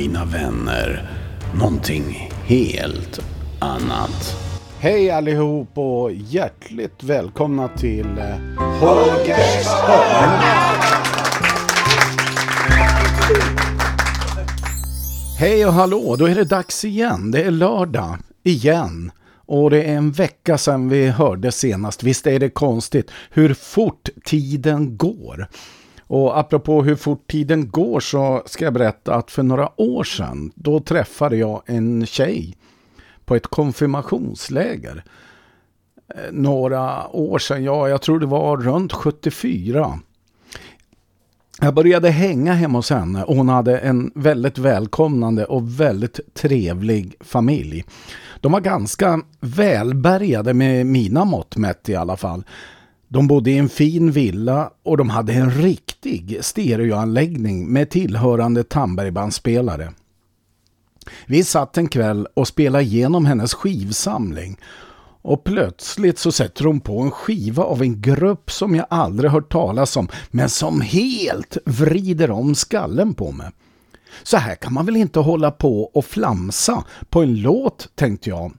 mina vänner, någonting helt annat. Hej allihop och hjärtligt välkomna till eh, Holgers hörna. Hej och hallå, då är det dags igen. Det är lördag, igen. Och det är en vecka sedan vi hörde senast. Visst är det konstigt hur fort tiden går. Och apropå hur fort tiden går så ska jag berätta att för några år sedan då träffade jag en tjej på ett konfirmationsläger. Eh, några år sedan, ja jag tror det var runt 74. Jag började hänga hemma hos henne och hon hade en väldigt välkomnande och väldigt trevlig familj. De var ganska välbärgade med mina mått mätt i alla fall. De bodde i en fin villa och de hade en riktig stereoanläggning med tillhörande Tambergbandspelare. Vi satt en kväll och spelade igenom hennes skivsamling och plötsligt så sätter hon på en skiva av en grupp som jag aldrig hört talas om men som helt vrider om skallen på mig. Så här kan man väl inte hålla på och flamsa på en låt tänkte jag.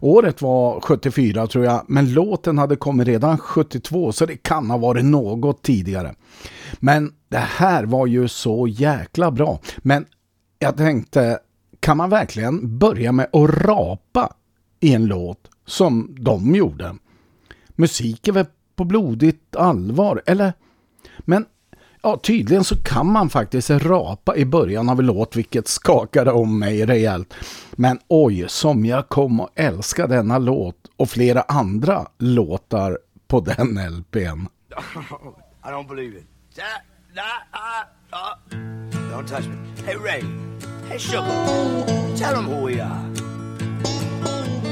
Året var 74 tror jag, men låten hade kommit redan 72 så det kan ha varit något tidigare. Men det här var ju så jäkla bra. Men jag tänkte, kan man verkligen börja med att rapa i en låt som de gjorde? Musik är väl på blodigt allvar, eller? Men Ja, tydligen så kan man faktiskt rapa i början av en låt vilket skakade om mig rejält. Men oj, som jag kom att älska denna låt och flera andra låtar på den LPn. I don't believe it. Don't touch me. Hey Ray. Hey Sugar. Tell them who we are.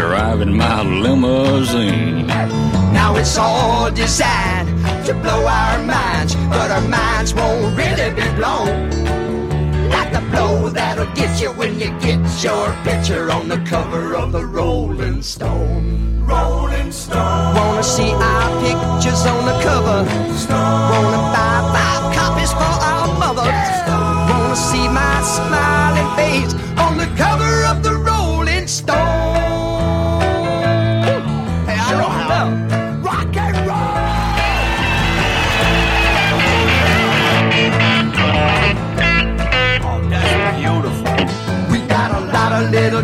driving my limousine. Now it's all designed to blow our minds, but our minds won't really be blown. Like the blow that'll get you when you get your picture on the cover of the Rolling Stone. Rolling Stone. Wanna see our pictures on the cover? Stone. Wanna buy five copies for our mother? Stone. Wanna see my smiling face on the cover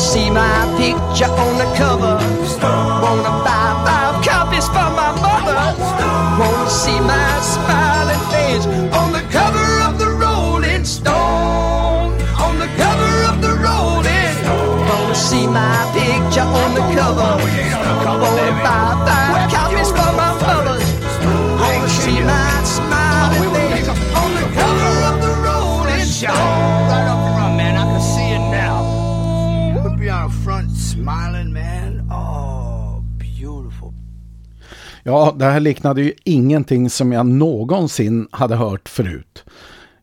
See my picture on the cover? Wanna buy five copies for my mother? Wanna see my smiling face on the cover of the Rolling Stone? On the cover of the Rolling. Wanna see my Ja, det här liknade ju ingenting som jag någonsin hade hört förut.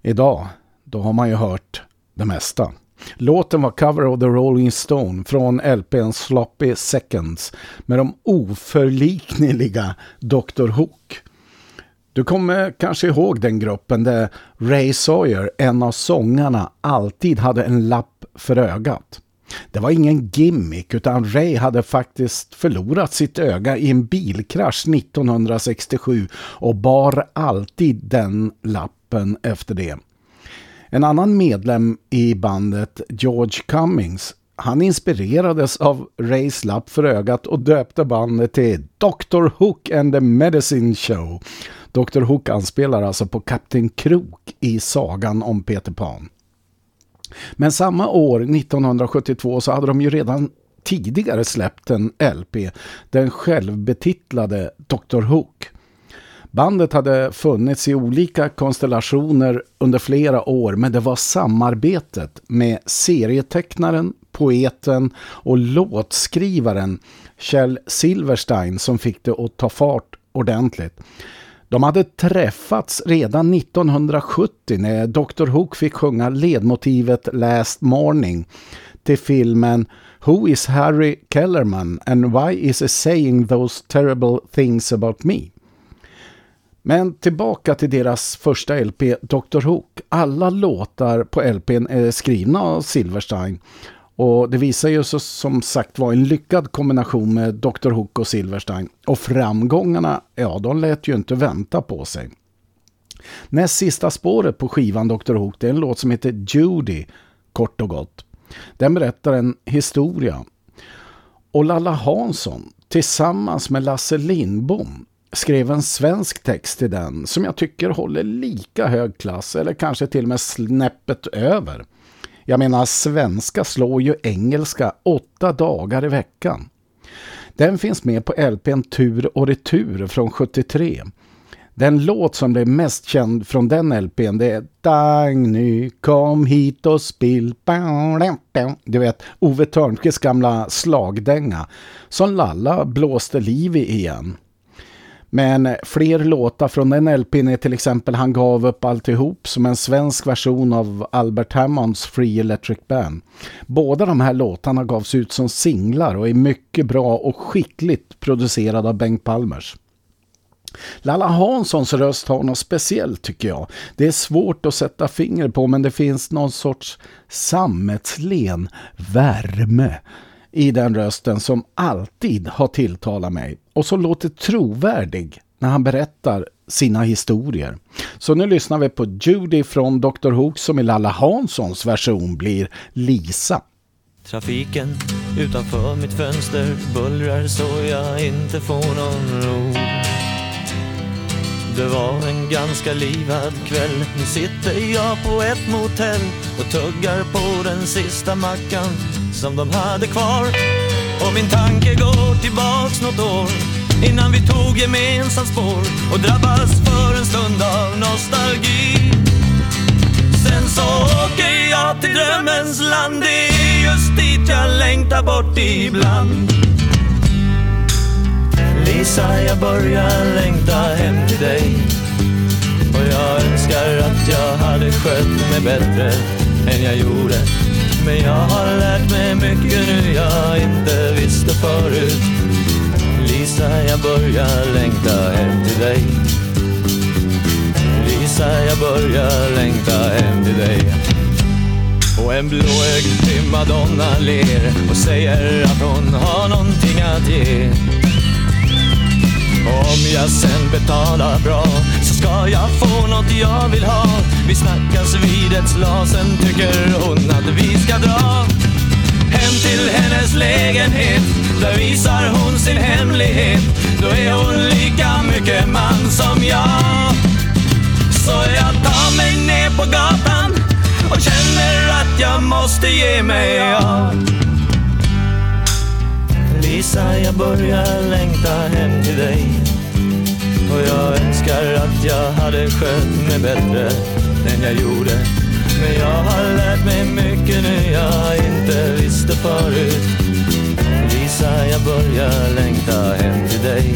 Idag, då har man ju hört det mesta. Låten var Cover of the Rolling Stone från LPn Sloppy Seconds med de oförlikneliga Dr. Hook. Du kommer kanske ihåg den gruppen där Ray Sawyer, en av sångarna, alltid hade en lapp för ögat. Det var ingen gimmick utan Ray hade faktiskt förlorat sitt öga i en bilkrasch 1967 och bar alltid den lappen efter det. En annan medlem i bandet, George Cummings, han inspirerades av Rays lapp för ögat och döpte bandet till Dr. Hook and the Medicine Show. Dr. Hook anspelar alltså på Kapten Krok i sagan om Peter Pan. Men samma år, 1972, så hade de ju redan tidigare släppt en LP, den självbetitlade Dr. Hook. Bandet hade funnits i olika konstellationer under flera år men det var samarbetet med serietecknaren, poeten och låtskrivaren Kjell Silverstein som fick det att ta fart ordentligt. De hade träffats redan 1970 när Dr. Hook fick sjunga ledmotivet Last Morning till filmen Who is Harry Kellerman and why is he saying those terrible things about me? Men tillbaka till deras första LP Dr. Hook. Alla låtar på LPn är skrivna av Silverstein och det visar ju så, som sagt var en lyckad kombination med Dr. Hook och Silverstein. Och framgångarna, ja de lät ju inte vänta på sig. Näst sista spåret på skivan Dr. Hook det är en låt som heter Judy, kort och gott. Den berättar en historia. Och Lalla Hansson tillsammans med Lasse Lindbom skrev en svensk text till den som jag tycker håller lika hög klass eller kanske till och med snäppet över. Jag menar, svenska slår ju engelska åtta dagar i veckan. Den finns med på LPn Tur och retur från 73. Den låt som blev mest känd från den LPn det är Dagny, kom hit och spill. Du vet, Ove Törnqvists gamla slagdänga som Lalla blåste liv i igen. Men fler låtar från den LPn är till exempel Han gav upp alltihop som en svensk version av Albert Hammonds Free Electric Band. Båda de här låtarna gavs ut som singlar och är mycket bra och skickligt producerade av Bengt Palmers. Lalla Hanssons röst har något speciellt tycker jag. Det är svårt att sätta finger på men det finns någon sorts sammetslen värme i den rösten som alltid har tilltalat mig och som låter trovärdig när han berättar sina historier. Så nu lyssnar vi på Judy från Dr. Hook som i Lalla Hanssons version blir Lisa. Trafiken utanför mitt fönster bullrar så jag inte får någon ro. Det var en ganska livad kväll. Nu sitter jag på ett motell och tuggar på den sista mackan som de hade kvar. Och min tanke går tillbaks något år innan vi tog gemensamt spår och drabbas för en stund av nostalgi. Sen så åker jag till drömmens land, det är just dit jag längtar bort ibland. Lisa, jag börjar längta hem till dig. Och jag önskar att jag hade skött mig bättre än jag gjorde. Men jag har lärt mig mycket nu jag inte visste förut. Lisa, jag börjar längta hem till dig. Lisa, jag börjar längta hem till dig. Och en blåögd primadonna ler och säger att hon har någonting att ge. Om jag sen betalar bra så ska jag få något jag vill ha. Vi snackas vid ett slag, sen tycker hon att vi ska dra. Hem till hennes lägenhet, där visar hon sin hemlighet. Då är hon lika mycket man som jag. Så jag tar mig ner på gatan och känner att jag måste ge mig av. Lisa, jag börjar längta hem till dig. Och jag önskar att jag hade skött mig bättre än jag gjorde. Men jag har lärt mig mycket nu jag inte visste förut. Lisa, jag börjar längta hem till dig.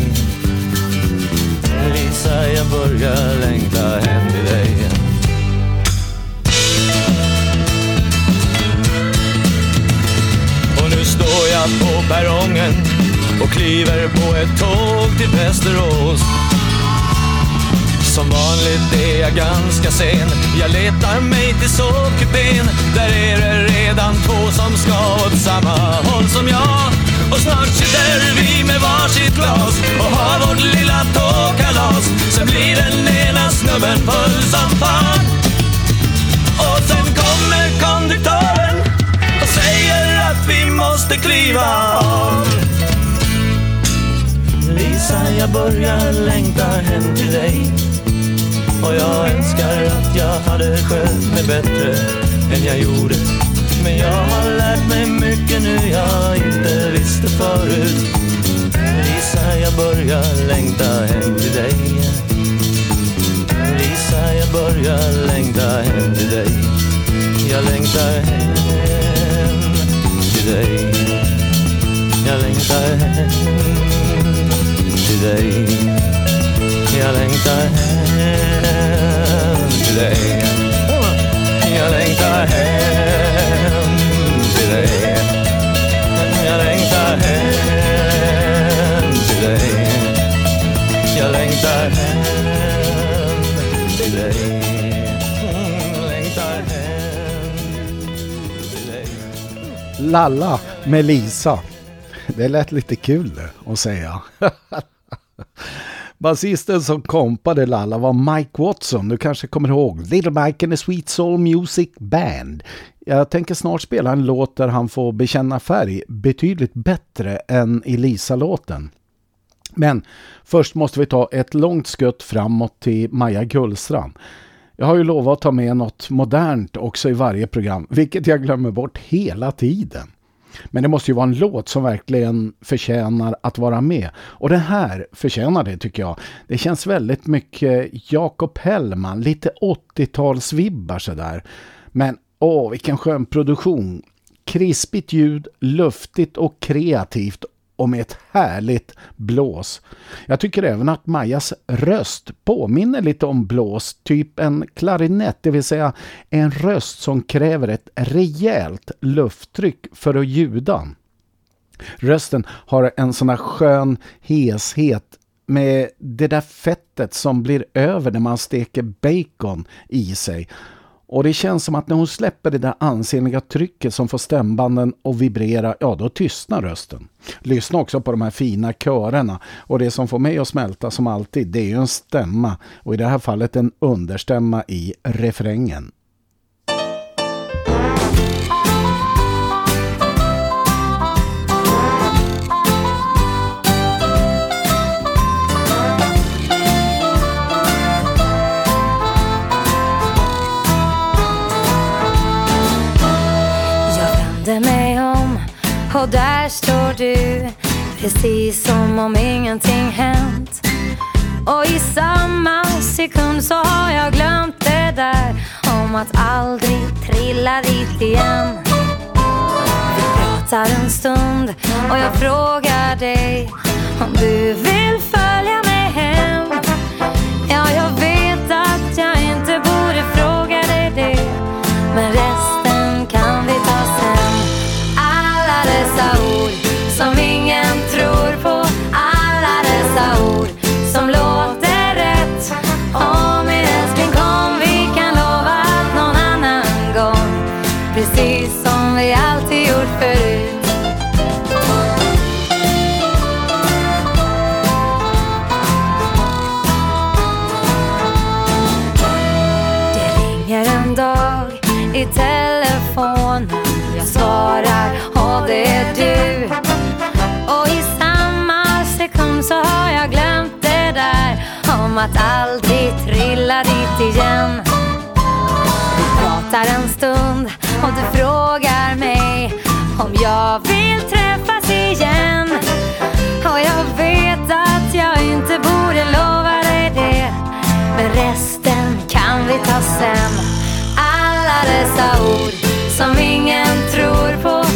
Lisa, jag börjar längta hem till dig. På perrongen och kliver på ett tåg till Västerås. Som vanligt är jag ganska sen. Jag letar mig till sovkupén. Där är det redan två som ska åt samma håll som jag. Och snart sitter vi med varsitt glas och har vårt lilla tågkalas. Sen blir den ena snubben full som fan. Att vi måste kliva av. Lisa, jag börjar längta hem till dig. Och jag önskar att jag hade skött mig bättre än jag gjorde. Men jag har lärt mig mycket nu jag inte visste förut. Lisa, jag börjar längta hem till dig. Lisa, jag börjar längta hem till dig. Jag längtar hem till dig. Jag längtar hem till dig. Jag längtar Lalla med Lisa. Det lät lite kul att säga. Basisten som kompade Lalla var Mike Watson. Du kanske kommer ihåg Little Mike and the Sweet Soul Music Band. Jag tänker snart spela en låt där han får bekänna färg betydligt bättre än i Lisa-låten. Men först måste vi ta ett långt skutt framåt till Maja Gullstrand. Jag har ju lovat att ta med något modernt också i varje program, vilket jag glömmer bort hela tiden. Men det måste ju vara en låt som verkligen förtjänar att vara med. Och det här förtjänar det tycker jag. Det känns väldigt mycket Jakob Hellman, lite 80-talsvibbar sådär. Men åh, vilken skön produktion. Krispigt ljud, luftigt och kreativt och med ett härligt blås. Jag tycker även att Majas röst påminner lite om blås, typ en klarinett, det vill säga en röst som kräver ett rejält lufttryck för att ljuda. Rösten har en sån här skön heshet med det där fettet som blir över när man steker bacon i sig. Och det känns som att när hon släpper det där ansenliga trycket som får stämbanden att vibrera, ja då tystnar rösten. Lyssna också på de här fina körerna. Och det som får mig att smälta som alltid, det är ju en stämma. Och i det här fallet en understämma i refrängen. Precis som om ingenting hänt. Och i samma sekund så har jag glömt det där Om att aldrig trilla dit igen. Vi pratar en stund och jag frågar dig Om du vill följa med hem. Ja, jag vet att jag inte borde fråga dig det Men resten kan vi ta sen. Alla dessa ord. Dessa så har jag glömt det där Om att aldrig trilla dit igen. Vi pratar en stund och du frågar mig Om jag vill träffas igen. Och jag vet att jag inte borde lova dig det Men resten kan vi ta sen. Alla dessa ord som ingen tror på.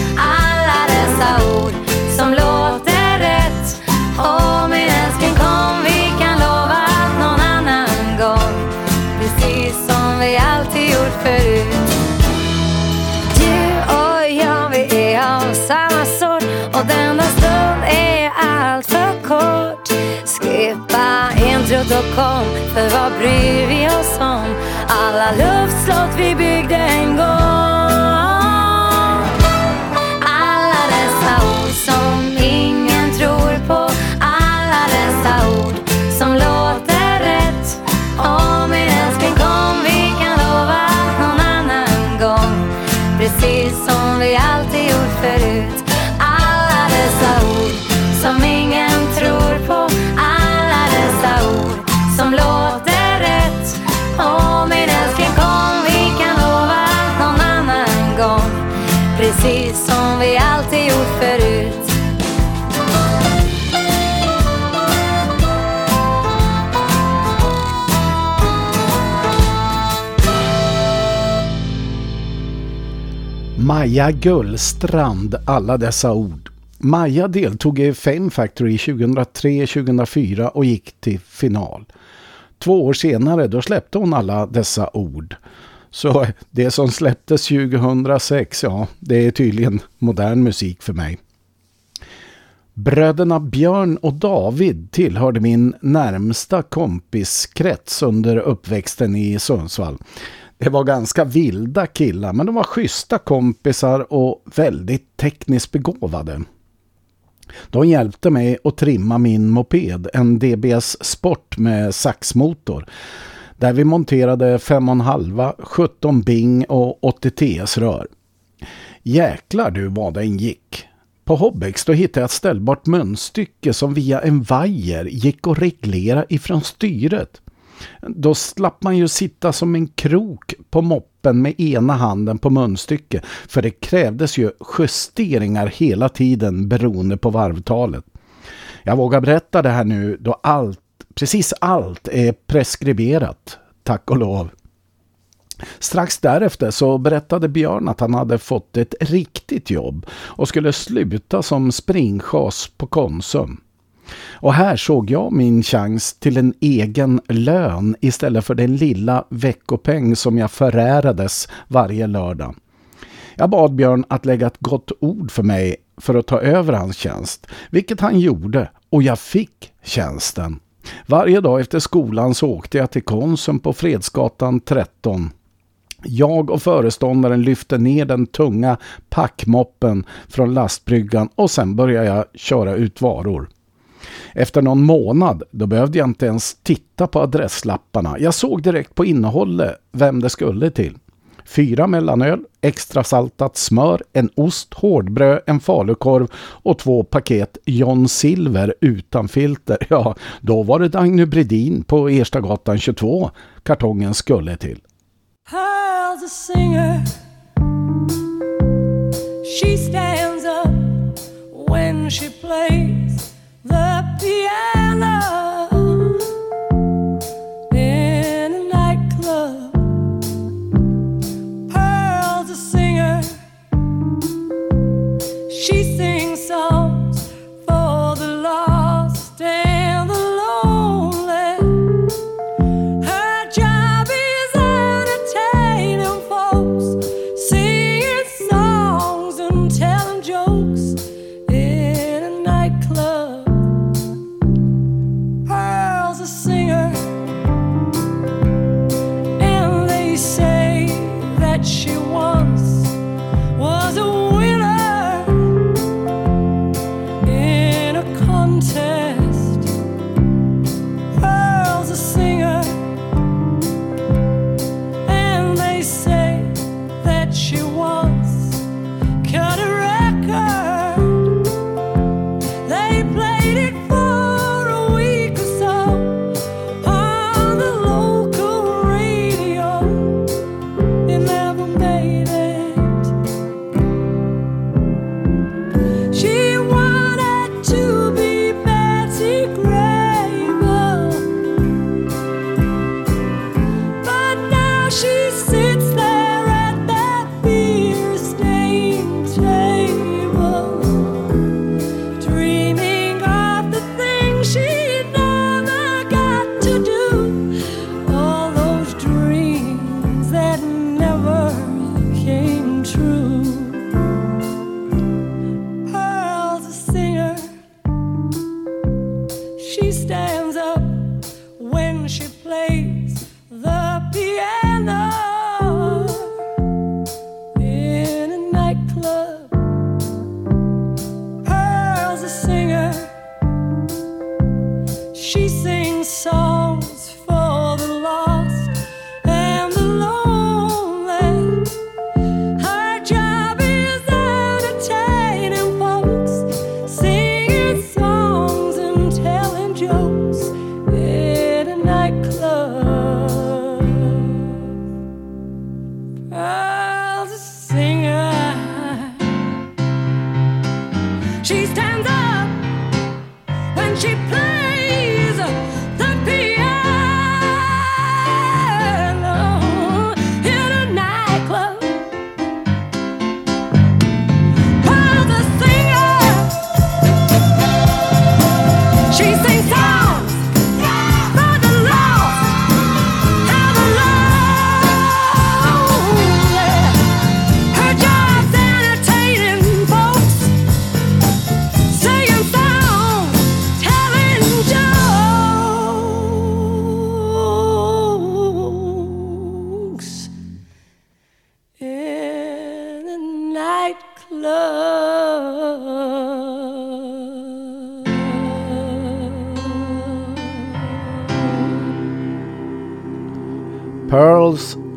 Ut och kom, för vad bryr vi oss om alla luftslott vi byggde en gång? Maja Gullstrand, alla dessa ord. Maja deltog i Fame Factory 2003-2004 och gick till final. Två år senare då släppte hon alla dessa ord. Så det som släpptes 2006, ja, det är tydligen modern musik för mig. Bröderna Björn och David tillhörde min närmsta kompiskrets under uppväxten i Sundsvall. Det var ganska vilda killar men de var schyssta kompisar och väldigt tekniskt begåvade. De hjälpte mig att trimma min moped, en DBS Sport med saxmotor. Där vi monterade 5,5, 17 Bing och 80 TS-rör. Jäklar du vad den gick. På Hobbex då hittade jag ett ställbart munstycke som via en vajer gick att reglera ifrån styret. Då slapp man ju sitta som en krok på moppen med ena handen på munstycke för det krävdes ju justeringar hela tiden beroende på varvtalet. Jag vågar berätta det här nu då allt, precis allt är preskriberat, tack och lov. Strax därefter så berättade Björn att han hade fått ett riktigt jobb och skulle sluta som springchas på Konsum. Och här såg jag min chans till en egen lön istället för den lilla veckopeng som jag förärades varje lördag. Jag bad Björn att lägga ett gott ord för mig för att ta över hans tjänst, vilket han gjorde och jag fick tjänsten. Varje dag efter skolan så åkte jag till Konsum på Fredsgatan 13. Jag och föreståndaren lyfte ner den tunga packmoppen från lastbryggan och sen började jag köra ut varor. Efter någon månad då behövde jag inte ens titta på adresslapparna. Jag såg direkt på innehållet vem det skulle till. Fyra mellanöl, extra saltat smör, en ost, hårdbröd, en falukorv och två paket John Silver utan filter. Ja, då var det Dagny Bredin på Erstagatan 22 kartongen skulle till. Pearl's a singer. She stands up when she plays the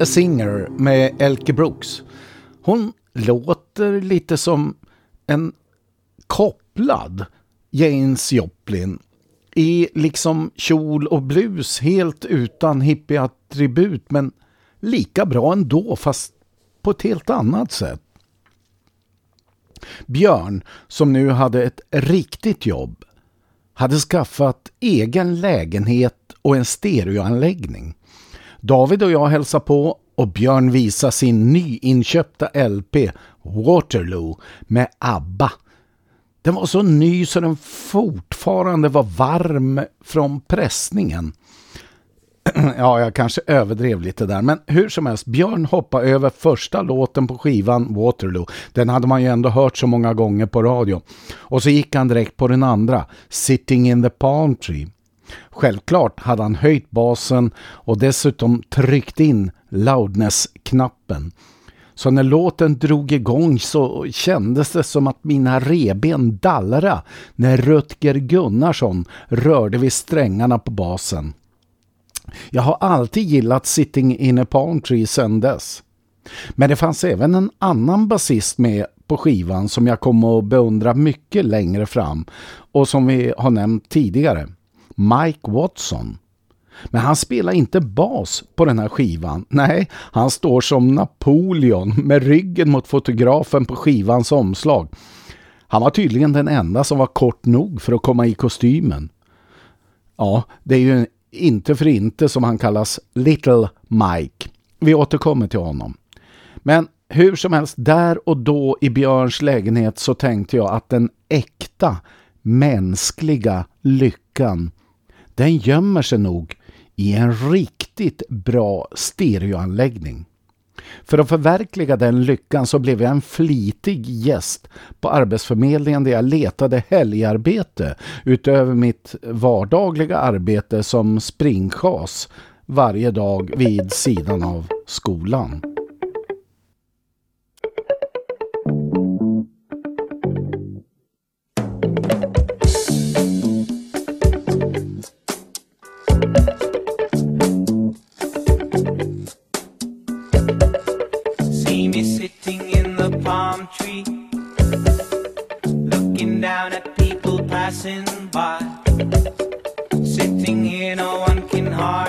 a Singer med Elke Brooks. Hon låter lite som en kopplad James Joplin i liksom kjol och blus helt utan hippieattribut men lika bra ändå fast på ett helt annat sätt. Björn, som nu hade ett riktigt jobb, hade skaffat egen lägenhet och en stereoanläggning. David och jag hälsar på och Björn visar sin nyinköpta LP Waterloo med ABBA. Den var så ny så den fortfarande var varm från pressningen. Ja, jag kanske överdrev lite där, men hur som helst, Björn hoppade över första låten på skivan Waterloo. Den hade man ju ändå hört så många gånger på radio. Och så gick han direkt på den andra, Sitting in the Palm Tree. Självklart hade han höjt basen och dessutom tryckt in loudness-knappen. Så när låten drog igång så kändes det som att mina reben dallra när Rutger Gunnarsson rörde vid strängarna på basen. Jag har alltid gillat Sitting in a Palm Tree sedan dess. Men det fanns även en annan basist med på skivan som jag kommer att beundra mycket längre fram och som vi har nämnt tidigare. Mike Watson. Men han spelar inte bas på den här skivan. Nej, han står som Napoleon med ryggen mot fotografen på skivans omslag. Han var tydligen den enda som var kort nog för att komma i kostymen. Ja, det är ju inte för inte som han kallas Little Mike. Vi återkommer till honom. Men hur som helst, där och då i Björns lägenhet så tänkte jag att den äkta, mänskliga lyckan, den gömmer sig nog i en riktigt bra stereoanläggning. För att förverkliga den lyckan så blev jag en flitig gäst på Arbetsförmedlingen där jag letade helgarbete utöver mitt vardagliga arbete som springchas varje dag vid sidan av skolan. Passing by. Sitting here, no one can harm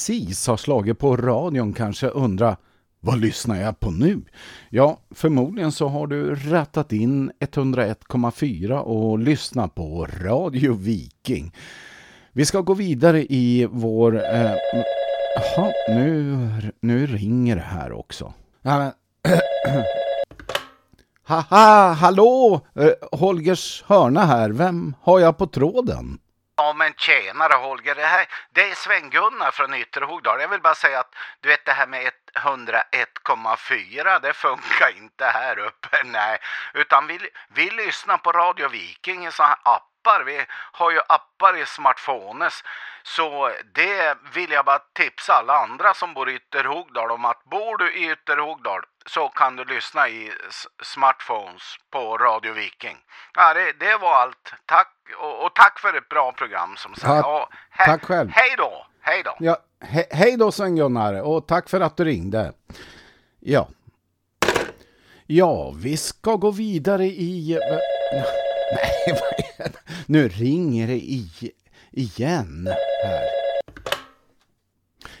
precis har slagit på radion kanske undrar vad lyssnar jag på nu? Ja, förmodligen så har du rattat in 101,4 och lyssnat på Radio Viking. Vi ska gå vidare i vår... Eh, jaha, nu, nu ringer det här också. Ja, men, Haha, hallå! Eh, Holgers hörna här. Vem har jag på tråden? Ja men tjenare Holger, det, här, det är Sven-Gunnar från Ytterhogdal. Jag vill bara säga att du vet det här med 101,4 det funkar inte här uppe, nej. Utan vi, vi lyssnar på Radio Viking i sådana här appar. Vi har ju appar i smartphones. Så det vill jag bara tipsa alla andra som bor i Ytterhogdal om att bor du i Ytterhogdal så kan du lyssna i smartphones på Radio Viking. Ja, det, det var allt. Tack och, och tack för ett bra program som sagt. Ja, Och he- tack själv. Hej då! Hej då! Ja, he hej då Sven-Gunnar och tack för att du ringde. Ja. Ja, vi ska gå vidare i... Nej, vad är det? Nu ringer det i, igen här.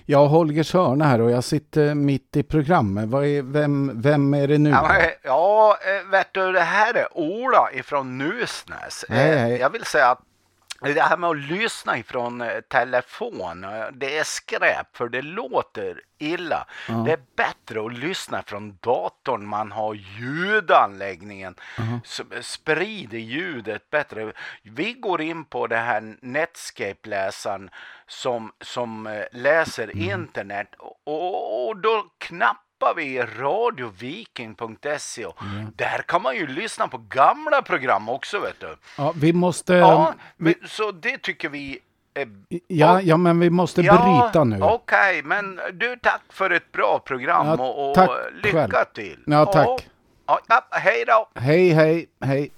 Jag har Holgers hörna här och jag sitter mitt i programmet. Vad är, vem, vem är det nu? Ja, men, ja, eh, vet du, det här är Ola ifrån Nusnäs. Eh, Hej, hej. Jag vill säga att det här med att lyssna ifrån eh, telefon, eh, det är skräp för det låter illa. Det är bättre att lyssna från datorn, man har ljudanläggningen, som sprider ljudet bättre. Vi går in på det här Netscape-läsaren som, som eh, läser internet och, och, då knappar vi radioviking.se och där kan man ju lyssna på gamla program också vet du. Ja, vi måste... Ja, vi, men, så det tycker vi är ja, ja, men vi måste bryta nu. Okej, men du tack för ett bra program Ja, och, och lycka själv. till. Ja, tack. Ja, ja, hej då. Hej, hej, hej.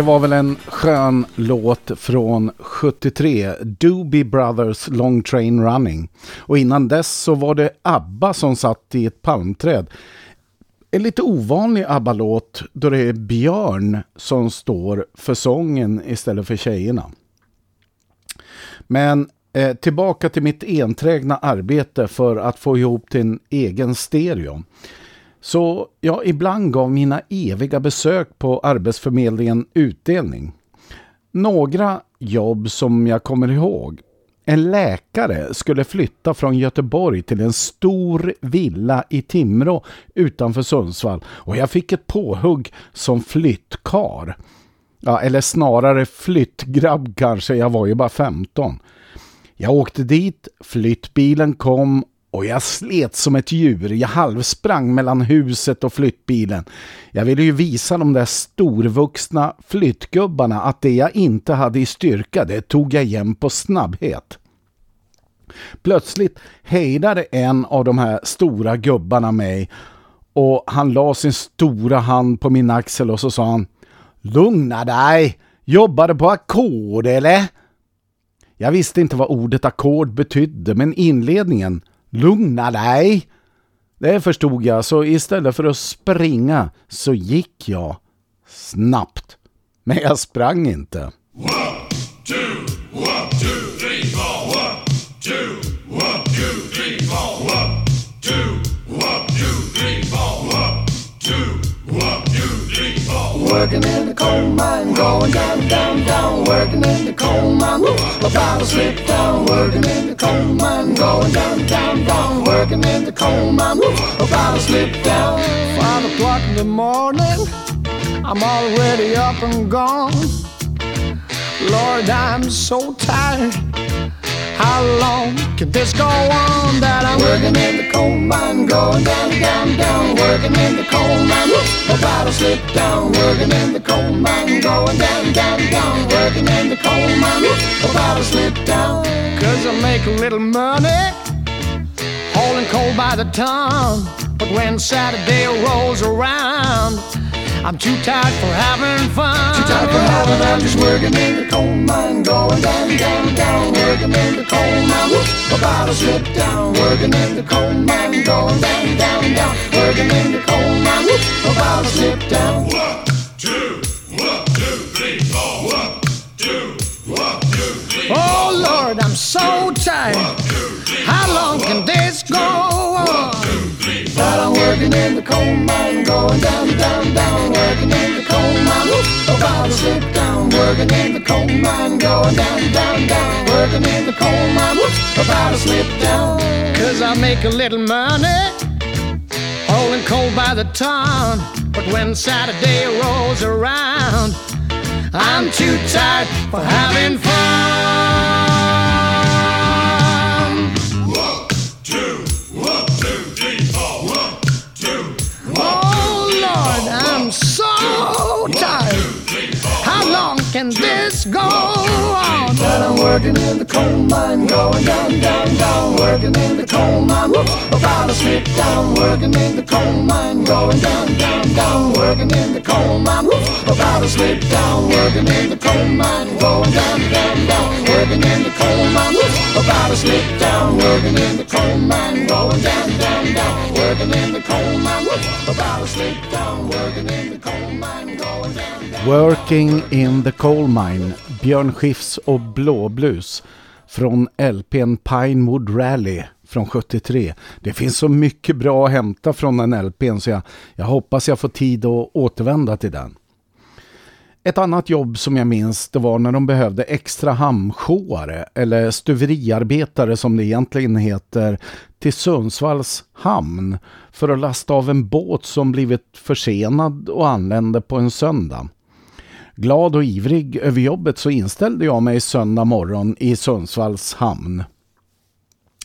Det var väl en skön låt från 73, Doobie Brothers Long Train Running. Och innan dess så var det ABBA som satt i ett palmträd. En lite ovanlig ABBA-låt då det är Björn som står för sången istället för tjejerna. Men eh, tillbaka till mitt enträgna arbete för att få ihop till en egen stereo. Så jag ibland gav mina eviga besök på Arbetsförmedlingen utdelning. Några jobb som jag kommer ihåg. En läkare skulle flytta från Göteborg till en stor villa i Timrå utanför Sundsvall och jag fick ett påhugg som flyttkar. Ja, eller snarare flyttgrabb kanske, jag var ju bara 15. Jag åkte dit, flyttbilen kom och jag slet som ett djur. Jag halvsprang mellan huset och flyttbilen. Jag ville ju visa de där storvuxna flyttgubbarna att det jag inte hade i styrka, det tog jag igen på snabbhet. Plötsligt hejdade en av de här stora gubbarna mig och han la sin stora hand på min axel och så sa han Lugna dig! Jobbar du på ackord eller? Jag visste inte vad ordet ackord betydde men inledningen Lugna dig! Det förstod jag så istället för att springa så gick jag snabbt. Men jag sprang inte. Working in the coal mine, going down, down, down. Working in the coal mine, about to slip down. Working in the coal mine, going down, down, down. Working in the coal mine, about to slip down. Five o'clock in the morning, I'm already up and gone. Lord, I'm so tired. How long can this go on? That I'm working in the coal mine, going down, down, down. Working in the coal mine, about to slip down. Working in the coal mine, going down, down, down. Working in the coal mine, about to slip down. Cause I make a little money, hauling coal by the ton. But when Saturday rolls around, I'm too tired for having fun. Too tired for having fun. Just working in the coal mine, going down, down, down. Working in the coal mine, about to slip down. Working in the coal mine, going down, down, down. Working in the coal mine, about to slip down. One, two, one, two, three, four. One, two, one, two, three, Oh Lord, I'm so tired. How long can this go on? But I'm working in the coal mine, going down. Mine, about to slip down. Working in the coal mine, going down, down, down. Working in the coal mine, about to slip down. Cause I make a little money, hauling coal by the ton. But when Saturday rolls around, I'm too tired for having fun. Let's go. But I'm working in the coal mine, going down, down, down. Working in the coal mine, about to slip down. Working in the coal mine, going down, down, down. Working in the coal mine, about to slip down. Working in the coal mine, going down, down, down. Working in the coal mine, about to slip down. Working in the coal mine, going down, down, down. Working in the coal mine, about to slip down. Working in the coal mine, going down, down. Working in the Coal Mine, Björn Skifs och Blåblus från LPn Pinewood Rally från 73. Det finns så mycket bra att hämta från den LPn så jag, jag hoppas jag får tid att återvända till den. Ett annat jobb som jag minns det var när de behövde extra hamnsjåare eller stuveriarbetare som det egentligen heter till Sundsvalls hamn för att lasta av en båt som blivit försenad och anlände på en söndag. Glad och ivrig över jobbet så inställde jag mig söndag morgon i Sundsvalls hamn.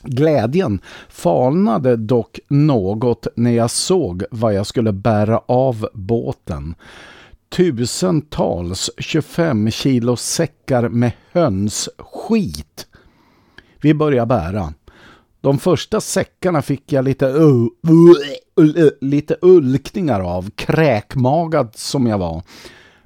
Glädjen falnade dock något när jag såg vad jag skulle bära av båten. Tusentals 25 kilo säckar med hönsskit. Vi börjar bära. De första säckarna fick jag lite, uh, uh, uh, lite ulkningar av, kräkmagad som jag var.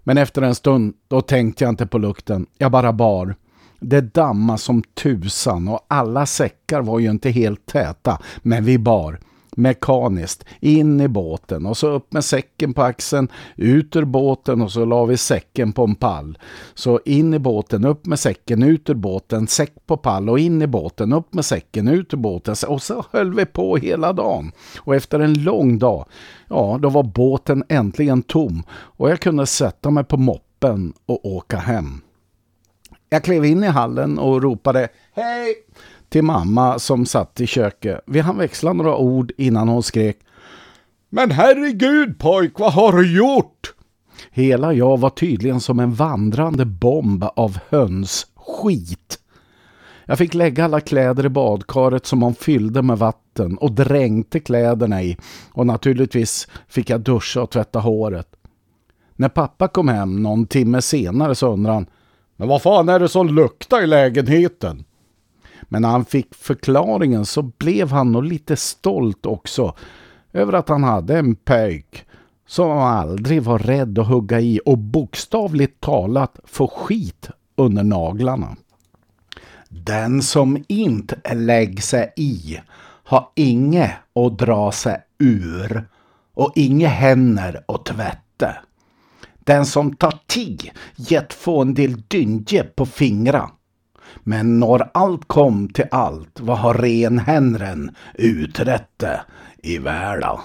Men efter en stund då tänkte jag inte på lukten. Jag bara bar. Det damma som tusan och alla säckar var ju inte helt täta. Men vi bar mekaniskt in i båten och så upp med säcken på axeln, ut ur båten och så la vi säcken på en pall. Så in i båten, upp med säcken, ut ur båten, säck på pall och in i båten, upp med säcken, ut ur båten och så höll vi på hela dagen. Och efter en lång dag, ja då var båten äntligen tom och jag kunde sätta mig på moppen och åka hem. Jag klev in i hallen och ropade Hej! Till mamma som satt i köket. Vi hann växla några ord innan hon skrek Men herregud pojk, vad har du gjort? Hela jag var tydligen som en vandrande bomb av hönsskit. Jag fick lägga alla kläder i badkaret som hon fyllde med vatten och dränkte kläderna i och naturligtvis fick jag duscha och tvätta håret. När pappa kom hem någon timme senare så undrade han Men vad fan är det som luktar i lägenheten? Men när han fick förklaringen så blev han nog lite stolt också över att han hade en pöjk som aldrig var rädd att hugga i och bokstavligt talat få skit under naglarna. Den som inte lägger sig i har inget att dra sig ur och inga händer att tvätta. Den som tar tid get få en del dynge på fingra. Men när allt kom till allt, vad har renhenren uträtte i världen?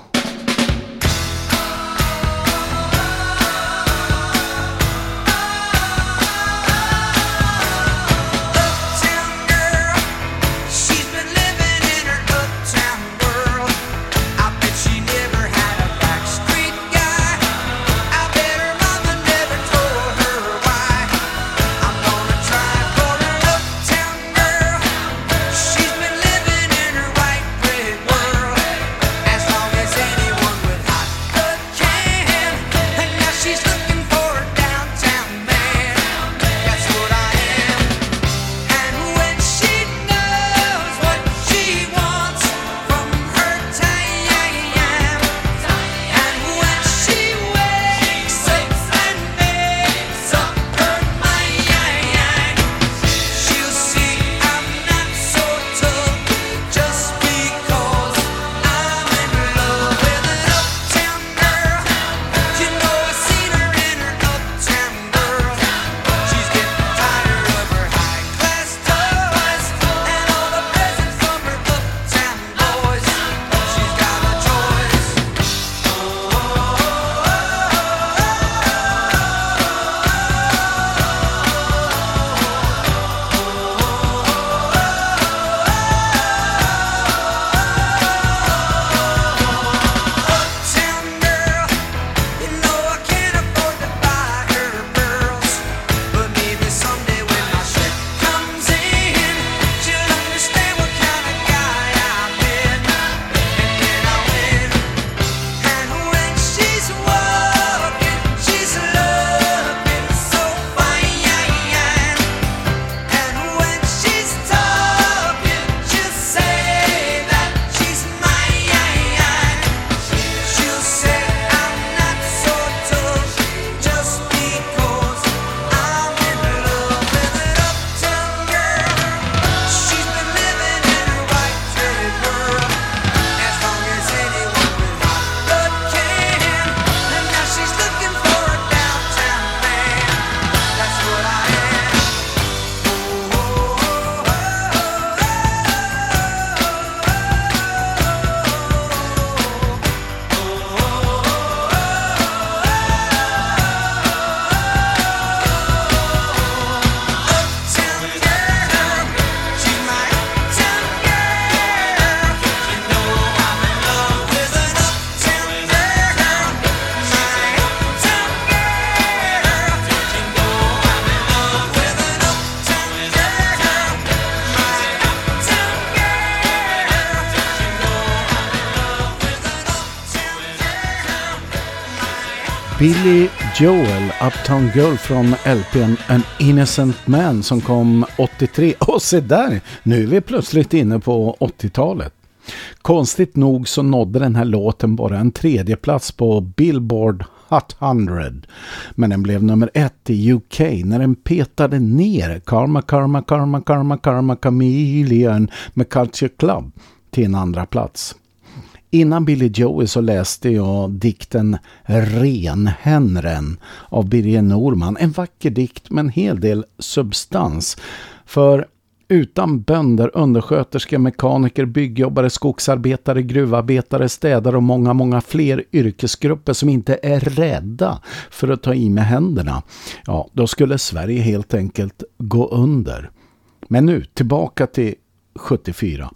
Billy Joel, Uptown Girl från LPn An Innocent Man som kom 83. Och se där, nu är vi plötsligt inne på 80-talet. Konstigt nog så nådde den här låten bara en tredje plats på Billboard Hot 100. Men den blev nummer ett i UK när den petade ner Karma Karma Karma Karma Karma Chameleon med Culture Club till en andra plats. Innan Billy Joey så läste jag dikten Renhänren av Birger Norman. En vacker dikt med en hel del substans. För utan bönder, undersköterskor, mekaniker, byggjobbare, skogsarbetare, gruvarbetare, städare och många, många fler yrkesgrupper som inte är rädda för att ta i med händerna. Ja, då skulle Sverige helt enkelt gå under. Men nu tillbaka till 74.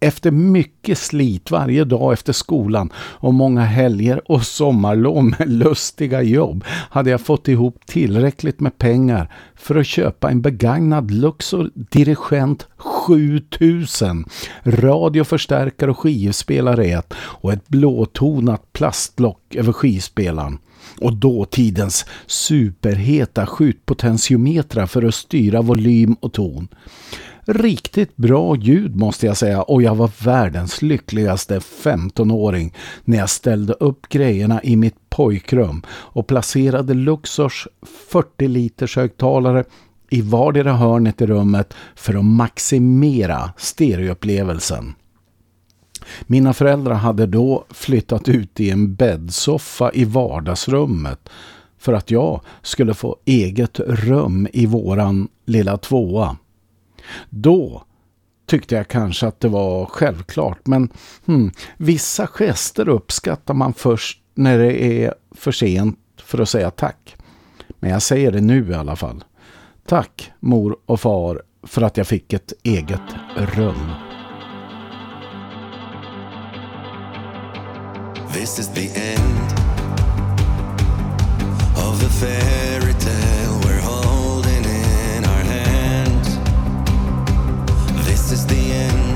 Efter mycket slit varje dag efter skolan och många helger och sommarlov med lustiga jobb hade jag fått ihop tillräckligt med pengar för att köpa en begagnad Luxor Dirigent 7000, radioförstärkare och skivspelare ett och ett blåtonat plastlock över skivspelaren och dåtidens superheta skjutpotentiometrar för att styra volym och ton. Riktigt bra ljud måste jag säga och jag var världens lyckligaste 15-åring när jag ställde upp grejerna i mitt pojkrum och placerade Luxors 40 liters högtalare i vardera hörnet i rummet för att maximera stereoupplevelsen. Mina föräldrar hade då flyttat ut i en bäddsoffa i vardagsrummet för att jag skulle få eget rum i våran lilla tvåa. Då tyckte jag kanske att det var självklart men hmm, vissa gester uppskattar man först när det är för sent för att säga tack. Men jag säger det nu i alla fall. Tack mor och far för att jag fick ett eget rum. This is the end of the fairy This is the end.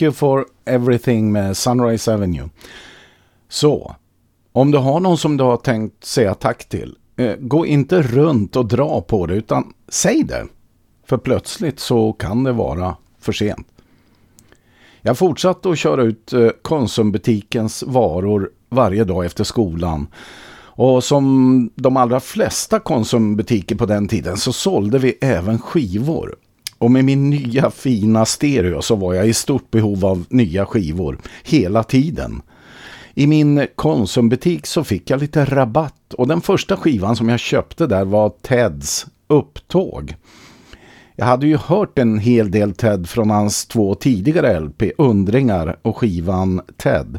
Thank you for everything med Sunrise Avenue. Så, om du har någon som du har tänkt säga tack till, eh, gå inte runt och dra på det utan säg det. För plötsligt så kan det vara för sent. Jag fortsatte att köra ut eh, Konsumbutikens varor varje dag efter skolan. Och som de allra flesta konsumbutiker på den tiden så sålde vi även skivor. Och med min nya fina stereo så var jag i stort behov av nya skivor hela tiden. I min konsumbutik så fick jag lite rabatt och den första skivan som jag köpte där var Teds Upptåg. Jag hade ju hört en hel del Ted från hans två tidigare LP, Undringar och skivan Ted.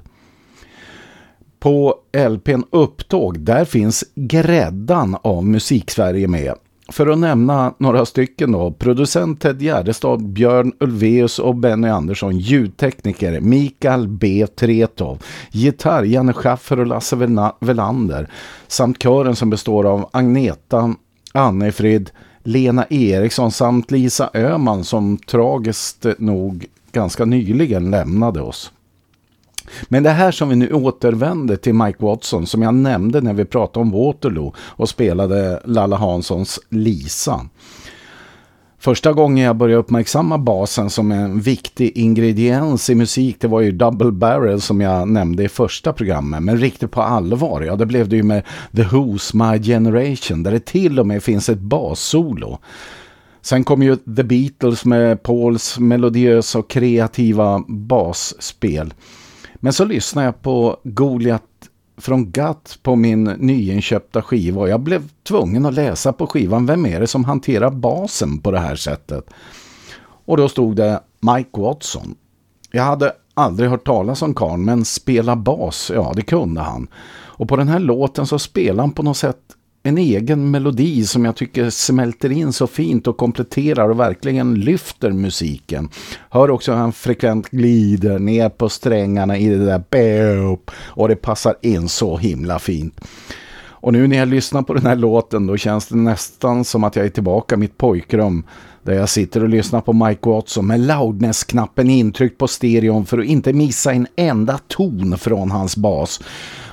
På LPn Upptåg, där finns gräddan av Musiksverige med. För att nämna några stycken då, producent Ted Gärdestad, Björn Ulveus och Benny Andersson, ljudtekniker Mikael B. Tretov, gitarr Janne Schaffer och Lasse Velander, samt kören som består av Agneta, Annefrid, Lena Eriksson samt Lisa Öman som tragiskt nog ganska nyligen lämnade oss. Men det här som vi nu återvänder till Mike Watson som jag nämnde när vi pratade om Waterloo och spelade Lalla Hanssons Lisa. Första gången jag började uppmärksamma basen som en viktig ingrediens i musik det var ju Double Barrel som jag nämnde i första programmet. Men riktigt på allvar, ja det blev det ju med The Who's My Generation där det till och med finns ett bassolo. Sen kom ju The Beatles med Pauls melodiösa och kreativa basspel. Men så lyssnade jag på Goliath från Gatt på min nyinköpta skiva och jag blev tvungen att läsa på skivan vem är det som hanterar basen på det här sättet. Och då stod det Mike Watson. Jag hade aldrig hört talas om Karn men spela bas, ja det kunde han. Och på den här låten så spelar han på något sätt en egen melodi som jag tycker smälter in så fint och kompletterar och verkligen lyfter musiken. Hör också hur han frekvent glider ner på strängarna i det där beop och det passar in så himla fint. Och nu när jag lyssnar på den här låten då känns det nästan som att jag är tillbaka i mitt pojkrum där jag sitter och lyssnar på Mike Watson med loudness-knappen intryckt på stereon för att inte missa en enda ton från hans bas.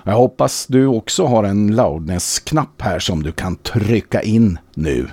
Jag hoppas du också har en loudness-knapp här som du kan trycka in nu.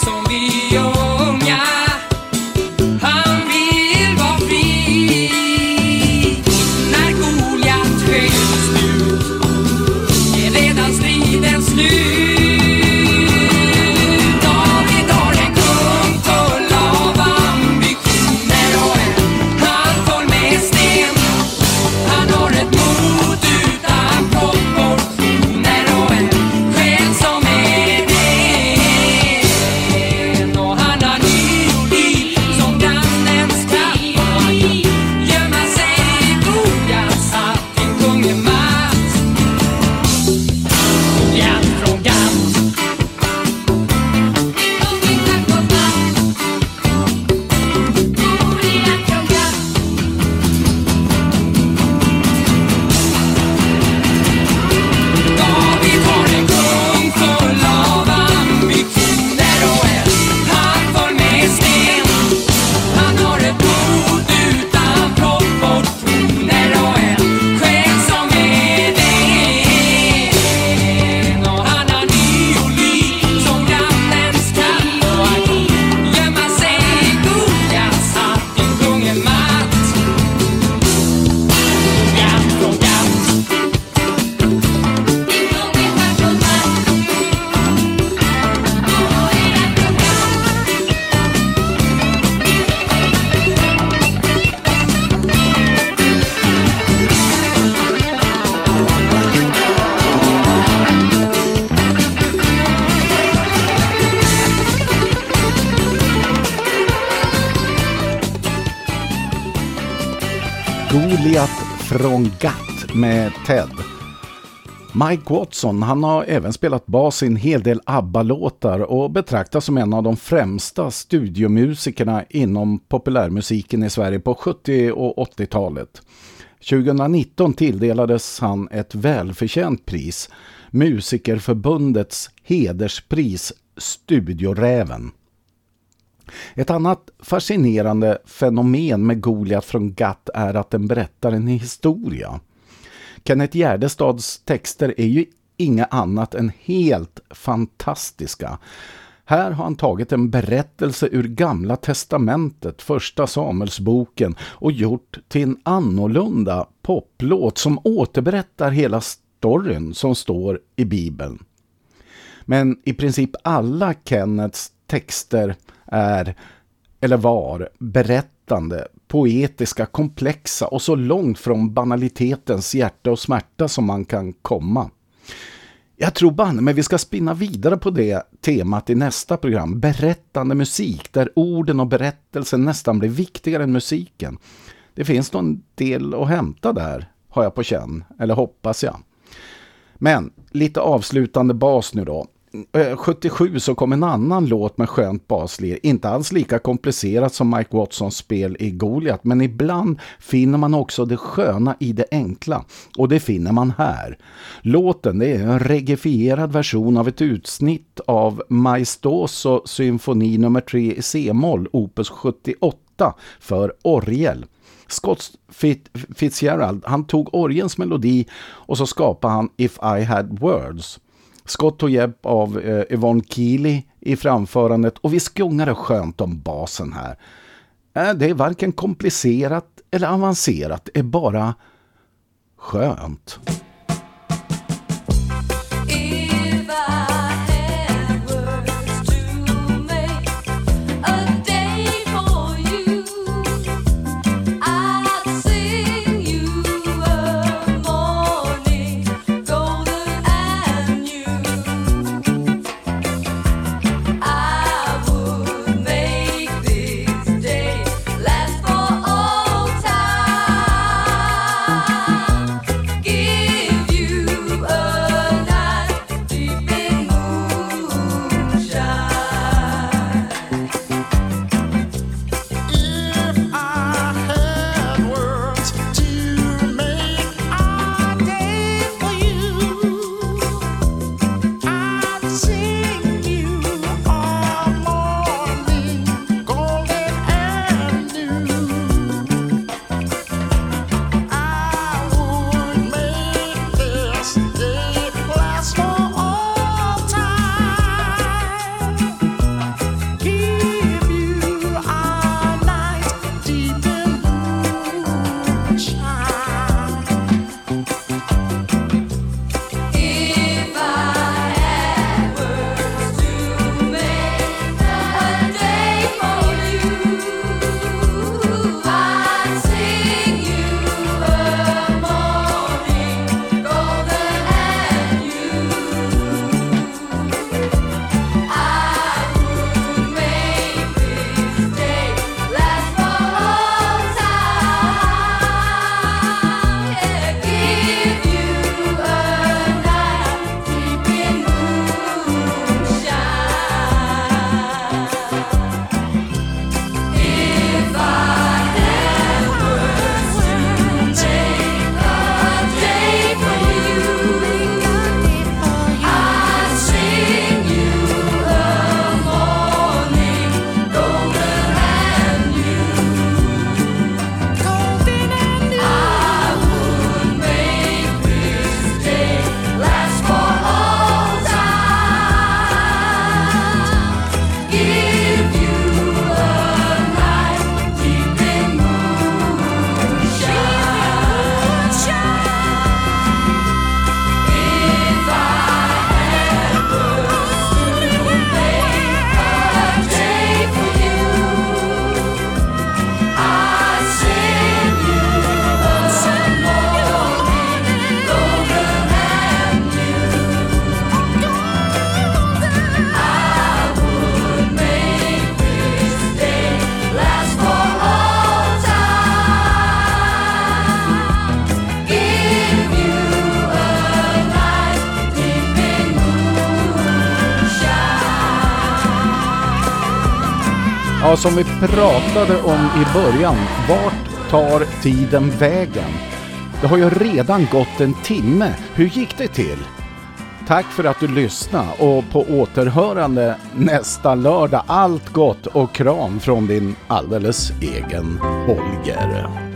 David är Gatt med Ted. Mike Watson han har även spelat bas i en hel del ABBA-låtar och betraktas som en av de främsta studiomusikerna inom populärmusiken i Sverige på 70- och 80-talet. 2019 tilldelades han ett välförtjänt pris, Musikerförbundets hederspris Studioräven. Ett annat fascinerande fenomen med Goliath från Gatt är att den berättar en historia. Kenneth Gärdestads texter är ju inga annat än helt fantastiska. Här har han tagit en berättelse ur Gamla testamentet, första Samuelsboken, och gjort till en annorlunda poplåt som återberättar hela storyn som står i Bibeln. Men i princip alla Kennets texter är, eller var, berättande, poetiska, komplexa och så långt från banalitetens hjärta och smärta som man kan komma. Jag tror banne men vi ska spinna vidare på det temat i nästa program. Berättande musik, där orden och berättelsen nästan blir viktigare än musiken. Det finns nog en del att hämta där, har jag på känn, eller hoppas jag. Men lite avslutande bas nu då. Eh, 77 så kom en annan låt med skönt baslir. Inte alls lika komplicerat som Mike Watsons spel i Goliath. Men ibland finner man också det sköna i det enkla. Och det finner man här. Låten det är en regifierad version av ett utsnitt av Maestoso symfoni nummer 3 i C-moll, opus 78 för orgel. Scott Fitzgerald, han tog orgens melodi och så skapade han If I Had Words. Scott tog hjälp av eh, Yvonne Keely i framförandet och vi skungade skönt om basen här. Eh, det är varken komplicerat eller avancerat, det är bara skönt. Som vi pratade om i början, vart tar tiden vägen? Det har ju redan gått en timme. Hur gick det till? Tack för att du lyssnade och på återhörande nästa lördag. Allt gott och kram från din alldeles egen Holger.